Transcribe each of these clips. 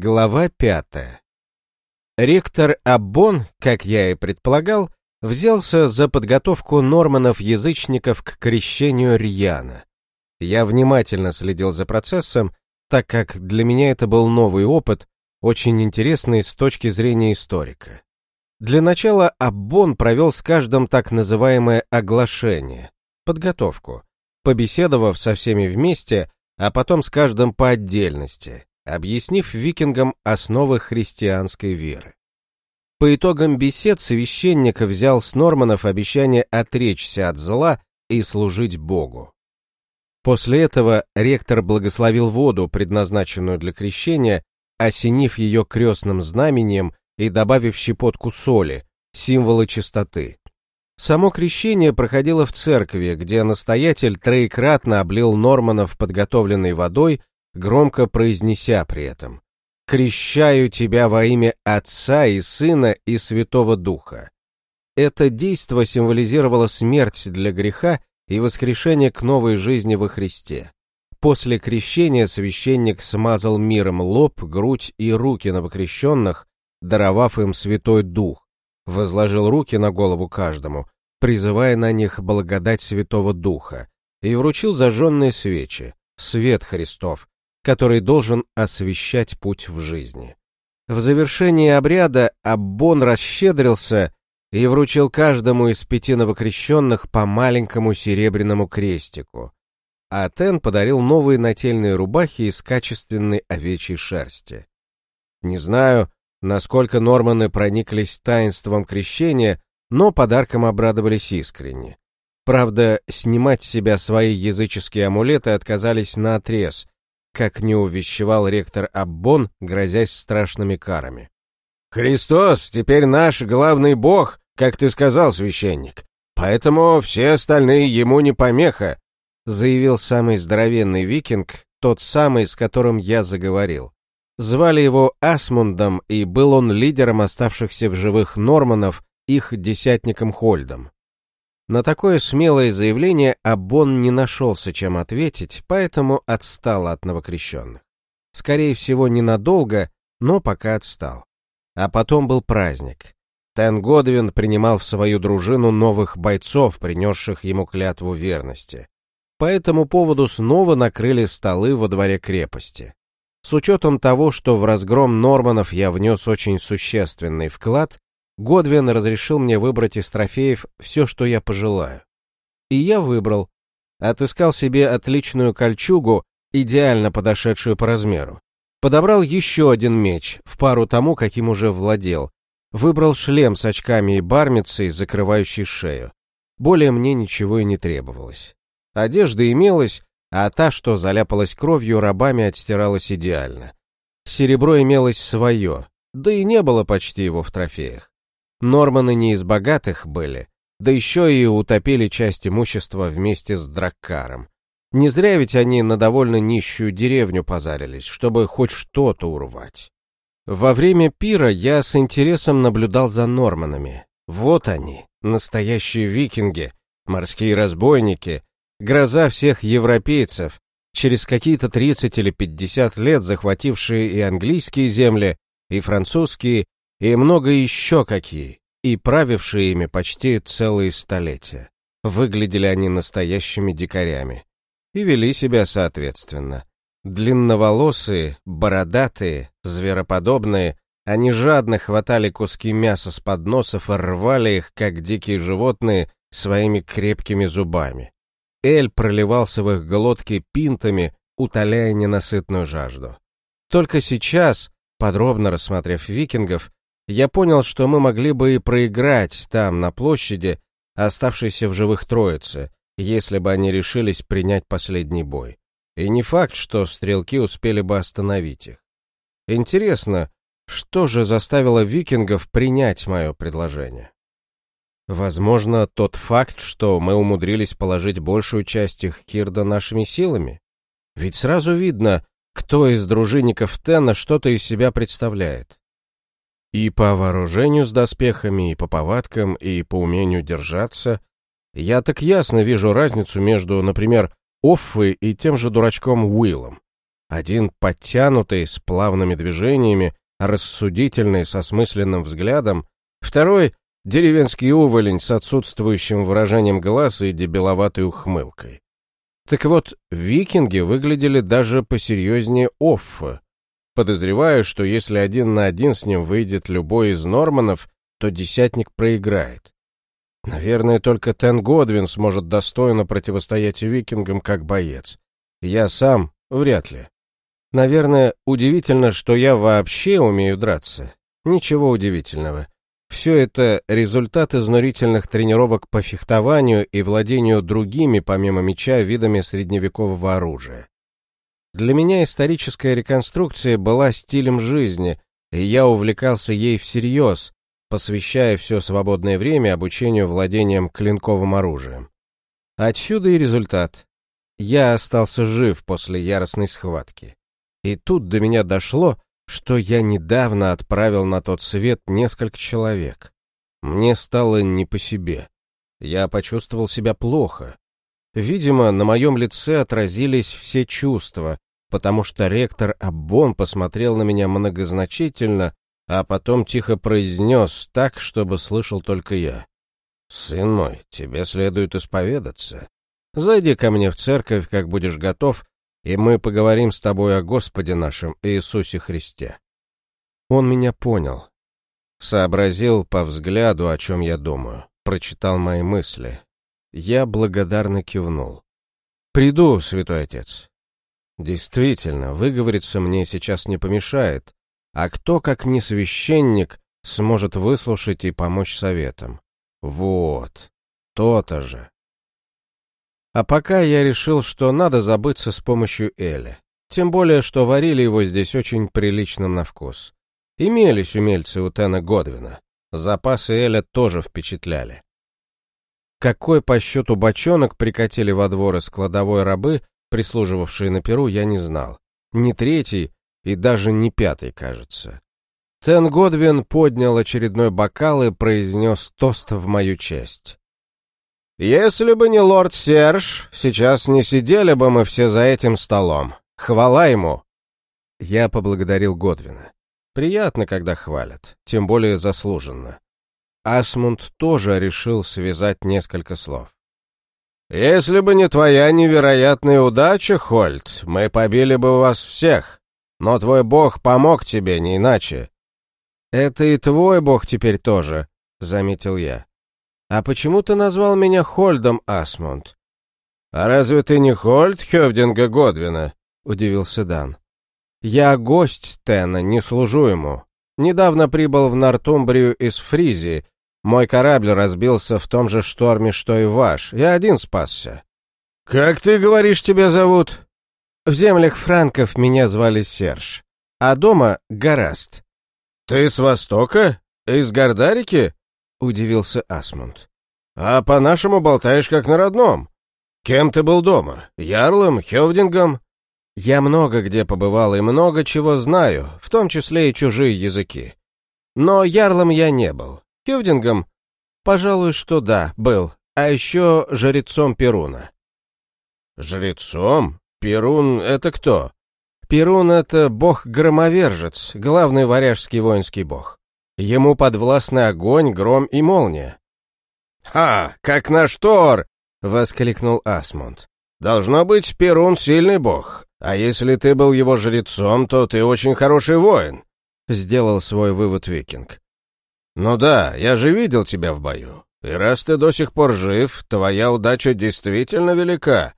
Глава пятая. Ректор Аббон, как я и предполагал, взялся за подготовку норманов-язычников к крещению Рьяна. Я внимательно следил за процессом, так как для меня это был новый опыт, очень интересный с точки зрения историка. Для начала Аббон провел с каждым так называемое оглашение, подготовку, побеседовав со всеми вместе, а потом с каждым по отдельности, объяснив викингам основы христианской веры. По итогам бесед священник взял с Норманов обещание отречься от зла и служить Богу. После этого ректор благословил воду, предназначенную для крещения, осенив ее крестным знамением и добавив щепотку соли, символы чистоты. Само крещение проходило в церкви, где настоятель троекратно облил Норманов подготовленной водой громко произнеся при этом «Крещаю тебя во имя Отца и Сына и Святого Духа». Это действо символизировало смерть для греха и воскрешение к новой жизни во Христе. После крещения священник смазал миром лоб, грудь и руки новокрещенных, даровав им Святой Дух, возложил руки на голову каждому, призывая на них благодать Святого Духа, и вручил зажженные свечи, свет Христов, который должен освещать путь в жизни. В завершении обряда Аббон расщедрился и вручил каждому из пяти новокрещенных по маленькому серебряному крестику, а Тен подарил новые нательные рубахи из качественной овечьей шерсти. Не знаю, насколько норманы прониклись таинством крещения, но подарком обрадовались искренне. Правда, снимать с себя свои языческие амулеты отказались наотрез, как не увещевал ректор Аббон, грозясь страшными карами. «Христос теперь наш главный бог, как ты сказал, священник, поэтому все остальные ему не помеха», заявил самый здоровенный викинг, тот самый, с которым я заговорил. Звали его Асмундом, и был он лидером оставшихся в живых норманов, их десятником Хольдом. На такое смелое заявление Абон не нашелся, чем ответить, поэтому отстал от новокрещенных. Скорее всего, ненадолго, но пока отстал. А потом был праздник. Тен Годвин принимал в свою дружину новых бойцов, принесших ему клятву верности. По этому поводу снова накрыли столы во дворе крепости. С учетом того, что в разгром Норманов я внес очень существенный вклад, Годвин разрешил мне выбрать из трофеев все, что я пожелаю. И я выбрал. Отыскал себе отличную кольчугу, идеально подошедшую по размеру. Подобрал еще один меч, в пару тому, каким уже владел. Выбрал шлем с очками и бармицей, закрывающий шею. Более мне ничего и не требовалось. Одежда имелась, а та, что заляпалась кровью, рабами отстиралась идеально. Серебро имелось свое, да и не было почти его в трофеях. Норманы не из богатых были, да еще и утопили часть имущества вместе с Драккаром. Не зря ведь они на довольно нищую деревню позарились, чтобы хоть что-то урвать. Во время пира я с интересом наблюдал за норманами. Вот они, настоящие викинги, морские разбойники, гроза всех европейцев, через какие-то 30 или 50 лет захватившие и английские земли, и французские, и много еще какие, и правившие ими почти целые столетия. Выглядели они настоящими дикарями и вели себя соответственно. Длинноволосые, бородатые, звероподобные, они жадно хватали куски мяса с подносов и рвали их, как дикие животные, своими крепкими зубами. Эль проливался в их глотки пинтами, утоляя ненасытную жажду. Только сейчас, подробно рассмотрев викингов, я понял, что мы могли бы и проиграть там, на площади, оставшейся в живых троице, если бы они решились принять последний бой. И не факт, что стрелки успели бы остановить их. Интересно, что же заставило викингов принять мое предложение? Возможно, тот факт, что мы умудрились положить большую часть их кирда нашими силами? Ведь сразу видно, кто из дружинников Тена что-то из себя представляет. И по вооружению с доспехами, и по повадкам, и по умению держаться. Я так ясно вижу разницу между, например, Оффой и тем же дурачком Уиллом. Один подтянутый, с плавными движениями, рассудительный, со смысленным взглядом, второй — деревенский уволень с отсутствующим выражением глаз и дебиловатой ухмылкой. Так вот, викинги выглядели даже посерьезнее Оффа. Подозреваю, что если один на один с ним выйдет любой из Норманов, то десятник проиграет. Наверное, только Тен Годвин сможет достойно противостоять викингам как боец. Я сам вряд ли. Наверное, удивительно, что я вообще умею драться. Ничего удивительного. Все это результат изнурительных тренировок по фехтованию и владению другими, помимо меча, видами средневекового оружия. Для меня историческая реконструкция была стилем жизни, и я увлекался ей всерьез, посвящая все свободное время обучению владением клинковым оружием. Отсюда и результат. Я остался жив после яростной схватки. И тут до меня дошло, что я недавно отправил на тот свет несколько человек. Мне стало не по себе. Я почувствовал себя плохо. Видимо, на моем лице отразились все чувства, потому что ректор Аббон посмотрел на меня многозначительно а потом тихо произнес так, чтобы слышал только я. «Сын мой, тебе следует исповедаться. Зайди ко мне в церковь, как будешь готов, и мы поговорим с тобой о Господе нашем Иисусе Христе». Он меня понял. Сообразил по взгляду, о чем я думаю. Прочитал мои мысли. Я благодарно кивнул. «Приду, святой отец». Действительно, выговориться мне сейчас не помешает, а кто, как не священник, сможет выслушать и помочь советам? Вот, то-то же. А пока я решил, что надо забыться с помощью Эля. Тем более, что варили его здесь очень приличным на вкус. Имелись умельцы у Тена Годвина. Запасы Эля тоже впечатляли. Какой по счету бочонок прикатили во двор из кладовой рабы, прислуживавшие на перу, я не знал. Ни третий, и даже не пятый, кажется. Тен Годвин поднял очередной бокал и произнес тост в мою честь. «Если бы не лорд Серж, сейчас не сидели бы мы все за этим столом. Хвала ему!» Я поблагодарил Годвина. Приятно, когда хвалят, тем более заслуженно. Асмунд тоже решил связать несколько слов. «Если бы не твоя невероятная удача, Хольт, мы побили бы вас всех. Но твой бог помог тебе, не иначе». «Это и твой бог теперь тоже», — заметил я. «А почему ты назвал меня Хольдом, Асмунд?» «А разве ты не Хольд Хевдинга Годвина?» — удивился Дан. «Я гость Тена, не служу ему. Недавно прибыл в Нортумбрию из Фризии. Мой корабль разбился в том же шторме, что и ваш. Я один спасся». «Как ты говоришь, тебя зовут?» В землях франков меня звали Серж, а дома — Гораст. «Ты с Востока? Из Гордарики?» — удивился Асмунд. «А по-нашему болтаешь как на родном. Кем ты был дома? Ярлом? Хевдингом?» «Я много где побывал и много чего знаю, в том числе и чужие языки. Но ярлом я не был. Хевдингом? Пожалуй, что да, был. А еще жрецом Перуна». «Жрецом? Перун — это кто? Перун — это бог-громовержец, главный варяжский воинский бог. Ему подвластны огонь, гром и молния. «Ха, как наш Тор!» — воскликнул Асмунд. «Должно быть, Перун — сильный бог. А если ты был его жрецом, то ты очень хороший воин», — сделал свой вывод викинг. «Ну да, я же видел тебя в бою. И раз ты до сих пор жив, твоя удача действительно велика.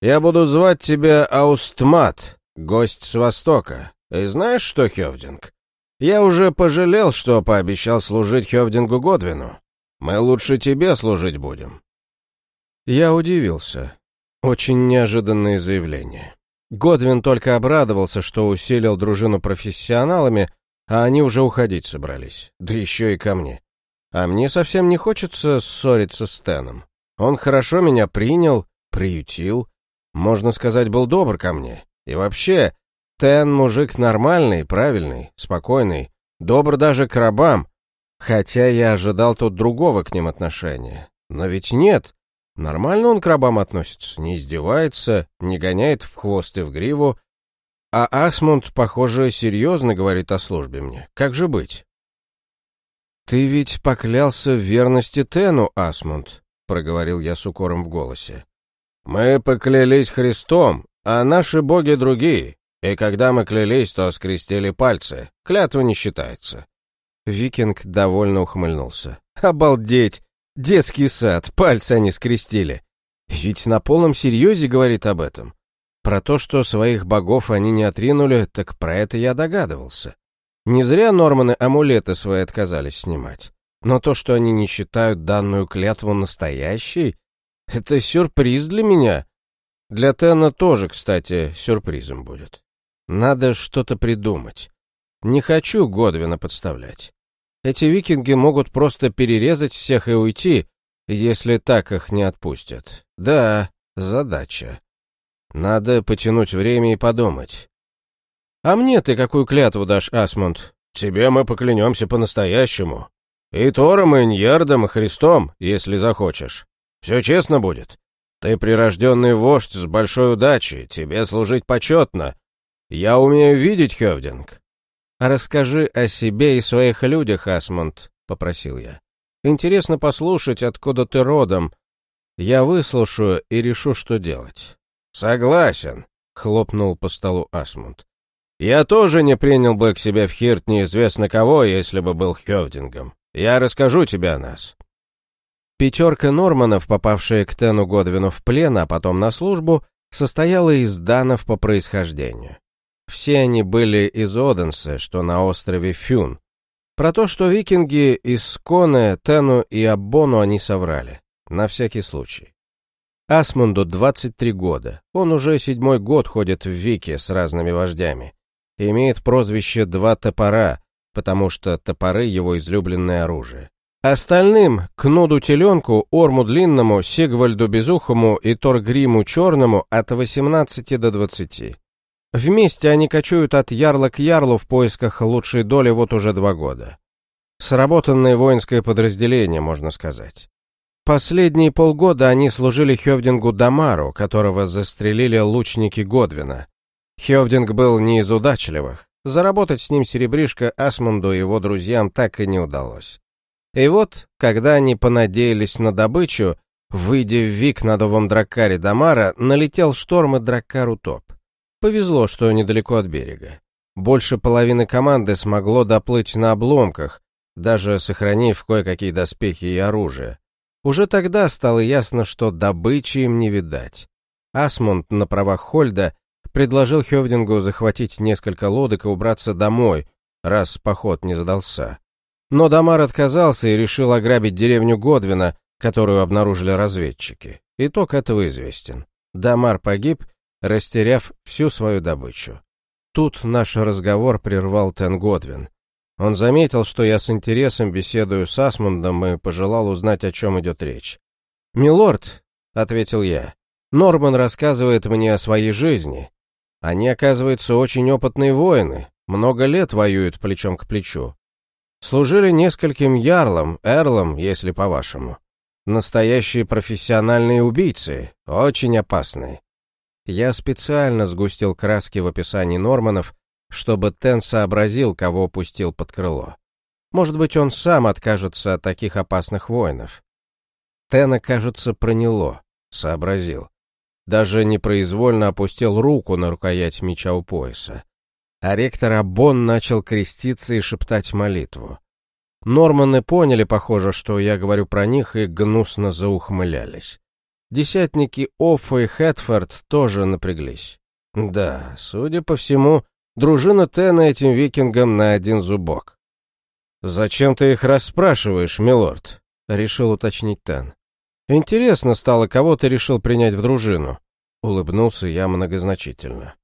Я буду звать тебя Аустмат, гость с Востока. И знаешь что, Хевдинг? Я уже пожалел, что пообещал служить Хевдингу Годвину. Мы лучше тебе служить будем. Я удивился. Очень неожиданное заявление. Годвин только обрадовался, что усилил дружину профессионалами, а они уже уходить собрались. Да еще и ко мне. А мне совсем не хочется ссориться с Теном. Он хорошо меня принял, приютил, можно сказать, был добр ко мне. И вообще, Тен мужик нормальный, правильный, спокойный, добр даже к рабам, хотя я ожидал тут другого к ним отношения. Но ведь нет, нормально он к рабам относится, не издевается, не гоняет в хвост и в гриву. а Асмунд, похоже, серьезно говорит о службе мне. Как же быть? «Ты ведь поклялся в верности Тену, Асмунд», — проговорил я с укором в голосе. «Мы поклялись Христом, а наши боги другие, и когда мы клялись, то скрестили пальцы. Клятва не считается». Викинг довольно ухмыльнулся. «Обалдеть! Детский сад, пальцы они скрестили. Ведь на полном серьезе говорит об этом. Про то, что своих богов они не отринули, так про это я догадывался. Не зря Норманы амулеты свои отказались снимать. Но то, что они не считают данную клятву настоящей, это сюрприз для меня. Для Тена тоже, кстати, сюрпризом будет. Надо что-то придумать. Не хочу Годвина подставлять. Эти викинги могут просто перерезать всех и уйти, если так их не отпустят. Да, задача. Надо потянуть время и подумать. «А мне ты какую клятву дашь, Асмунд?» «Тебе мы поклянемся по-настоящему. И Тором, и Ньярдом, и Христом, если захочешь. Все честно будет. Ты прирожденный вождь с большой удачей, тебе служить почетно. Я умею видеть, Хевдинг». «Расскажи о себе и своих людях, Асмунд», — попросил я. «Интересно послушать, откуда ты родом. Я выслушаю и решу, что делать». «Согласен», — хлопнул по столу Асмунд. Я тоже не принял бы к себе в Хирт неизвестно кого, если бы был Хёвдингом. Я расскажу тебе о нас». Пятерка норманов, попавшая к Тену Годвину в плен, а потом на службу, состояла из данов по происхождению. Все они были из Оденса, что на острове Фюн. Про то, что викинги из Сконе, Тену и Аббону они соврали. На всякий случай. Асмунду 23 года. Он уже седьмой год ходит в Вике с разными вождями имеет прозвище «Два топора», потому что топоры — его излюбленное оружие. Остальным — Кнуду Теленку, Орму Длинному, Сигвальду Безухому и Торгриму Черному от 18 до 20. Вместе они кочуют от ярла к ярлу в поисках лучшей доли вот уже два года. Сработанное воинское подразделение, можно сказать. Последние полгода они служили Хевдингу Дамару, которого застрелили лучники Годвина. Хевдинг был не из удачливых. Заработать с ним серебришко Асмунду и его друзьям так и не удалось. И вот, когда они понадеялись на добычу, выйдя в Вик на новом дракаре Дамара, налетел шторм и дракар утоп. Повезло, что недалеко от берега. Больше половины команды смогло доплыть на обломках, даже сохранив кое-какие доспехи и оружие. Уже тогда стало ясно, что добычи им не видать. Асмунд на правах Хольда предложил Хевдингу захватить несколько лодок и убраться домой, раз поход не задался. Но Дамар отказался и решил ограбить деревню Годвина, которую обнаружили разведчики. Итог этого известен. Дамар погиб, растеряв всю свою добычу. Тут наш разговор прервал Тен Годвин. Он заметил, что я с интересом беседую с Асмундом и пожелал узнать, о чем идет речь. «Милорд», — ответил я, — «Норман рассказывает мне о своей жизни. Они, оказывается, очень опытные воины, много лет воюют плечом к плечу. Служили нескольким ярлам, эрлам, если по-вашему. Настоящие профессиональные убийцы, очень опасные. Я специально сгустил краски в описании Норманов, чтобы Тен сообразил, кого пустил под крыло. Может быть, он сам откажется от таких опасных воинов. Тена, кажется, проняло, сообразил даже непроизвольно опустил руку на рукоять меча у пояса. А ректор Абон начал креститься и шептать молитву. Норманы поняли, похоже, что я говорю про них, и гнусно заухмылялись. Десятники Оффа и Хэтфорд тоже напряглись. Да, судя по всему, дружина Тена этим викингам на один зубок. «Зачем ты их расспрашиваешь, милорд?» — решил уточнить Тен. Интересно стало, кого ты решил принять в дружину. Улыбнулся я многозначительно.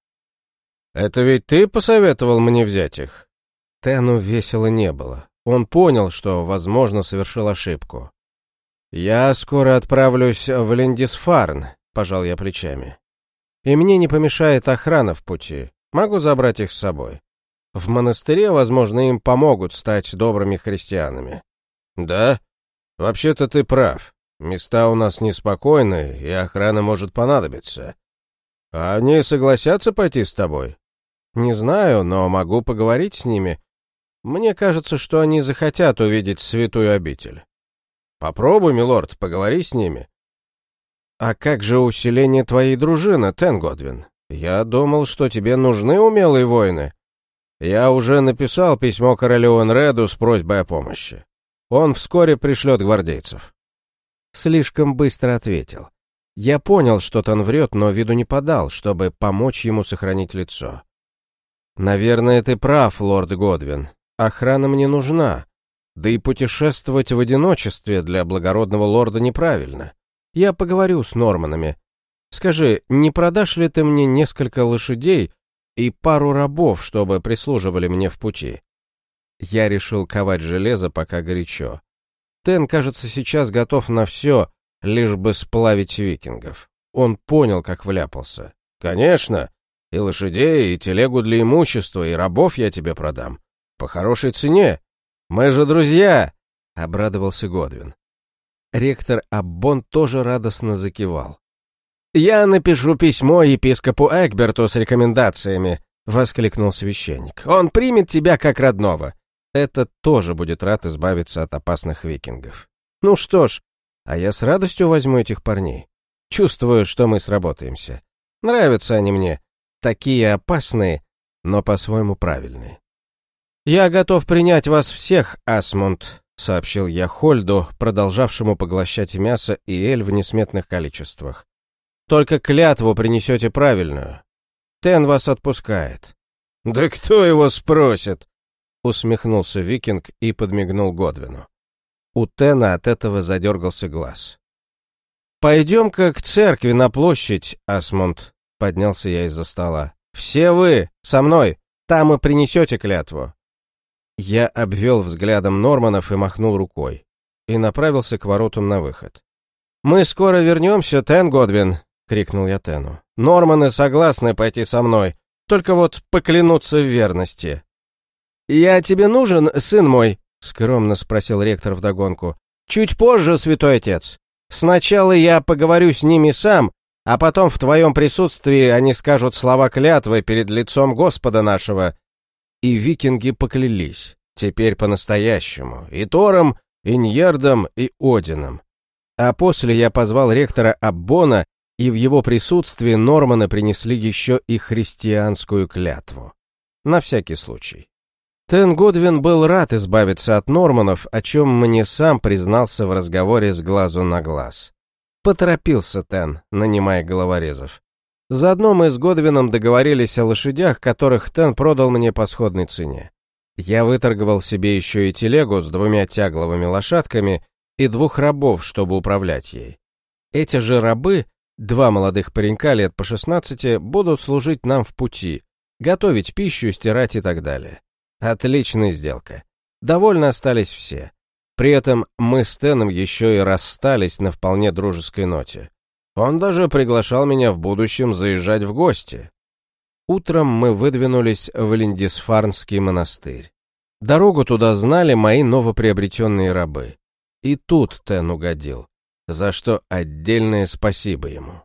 Это ведь ты посоветовал мне взять их? Тену весело не было. Он понял, что, возможно, совершил ошибку. «Я скоро отправлюсь в Линдисфарн», — пожал я плечами. «И мне не помешает охрана в пути. Могу забрать их с собой. В монастыре, возможно, им помогут стать добрыми христианами». «Да? Вообще-то ты прав. Места у нас неспокойные, и охрана может понадобиться. А они согласятся пойти с тобой? Не знаю, но могу поговорить с ними. Мне кажется, что они захотят увидеть святую обитель. Попробуй, милорд, поговори с ними. А как же усиление твоей дружины, Тен Годвин? Я думал, что тебе нужны умелые воины. Я уже написал письмо королю Энреду с просьбой о помощи. Он вскоре пришлет гвардейцев. Слишком быстро ответил. Я понял, что Тан врет, но виду не подал, чтобы помочь ему сохранить лицо. «Наверное, ты прав, лорд Годвин. Охрана мне нужна. Да и путешествовать в одиночестве для благородного лорда неправильно. Я поговорю с Норманами. Скажи, не продашь ли ты мне несколько лошадей и пару рабов, чтобы прислуживали мне в пути?» Я решил ковать железо, пока горячо. Тен, кажется, сейчас готов на все, лишь бы сплавить викингов. Он понял, как вляпался. «Конечно!» И лошадей, и телегу для имущества, и рабов я тебе продам. По хорошей цене. Мы же друзья!» — обрадовался Годвин. Ректор Аббон тоже радостно закивал. «Я напишу письмо епископу Экберту с рекомендациями», — воскликнул священник. «Он примет тебя как родного. Этот тоже будет рад избавиться от опасных викингов. Ну что ж, а я с радостью возьму этих парней. Чувствую, что мы сработаемся. Нравятся они мне такие опасные, но по-своему правильные. «Я готов принять вас всех, Асмунд», — сообщил я Хольду, продолжавшему поглощать мясо и эль в несметных количествах. «Только клятву принесете правильную. Тен вас отпускает». «Да кто его спросит?» — усмехнулся викинг и подмигнул Годвину. У Тена от этого задергался глаз. «Пойдем-ка к церкви на площадь, Асмунд», Поднялся я из-за стола. «Все вы! Со мной! Там и принесете клятву!» Я обвел взглядом Норманов и махнул рукой. И направился к воротам на выход. «Мы скоро вернемся, Тен Годвин!» — крикнул я Тену. «Норманы согласны пойти со мной, только вот поклянуться в верности». «Я тебе нужен, сын мой?» — скромно спросил ректор вдогонку. «Чуть позже, святой отец. Сначала я поговорю с ними сам, а потом в твоем присутствии они скажут слова клятвы перед лицом Господа нашего». И викинги поклялись, теперь по-настоящему, и Тором, и Ньердом, и Одином. А после я позвал ректора Аббона, и в его присутствии Норманы принесли еще и христианскую клятву. На всякий случай. Тен Годвин был рад избавиться от Норманов, о чем мне сам признался в разговоре с глазу на глаз. Поторопился Тен, нанимая головорезов. Заодно мы с Годвином договорились о лошадях, которых Тен продал мне по сходной цене. Я выторговал себе еще и телегу с двумя тягловыми лошадками и двух рабов, чтобы управлять ей. Эти же рабы, два молодых паренька лет по 16, будут служить нам в пути, готовить пищу, стирать и так далее. Отличная сделка. Довольно остались все. При этом мы с Теном еще и расстались на вполне дружеской ноте. Он даже приглашал меня в будущем заезжать в гости. Утром мы выдвинулись в Линдисфарнский монастырь. Дорогу туда знали мои новоприобретенные рабы. И тут Тен угодил, за что отдельное спасибо ему.